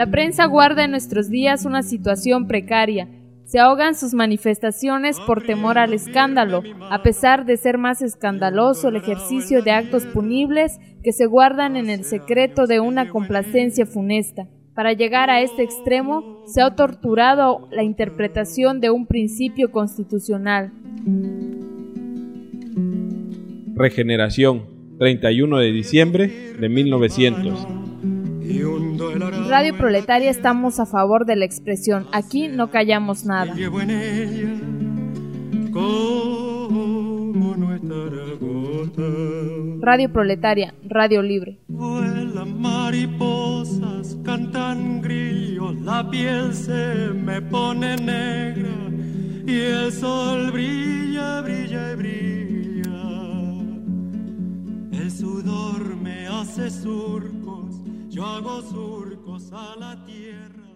La prensa guarda en nuestros días una situación precaria. Se ahogan sus manifestaciones por temor al escándalo, a pesar de ser más escandaloso el ejercicio de actos punibles que se guardan en el secreto de una complacencia funesta. Para llegar a este extremo, se ha torturado la interpretación de un principio constitucional. Regeneración, 31 de diciembre de 1900. Radio Proletaria estamos a favor de la expresión. Aquí no callamos nada. Radio Proletaria, Radio Libre. Vuelan mariposas, cantan grillos, la piel se me pone negra y el sol brilla, brilla y brilla. El sudor me hace surcos, yo hago surcos a la tierra.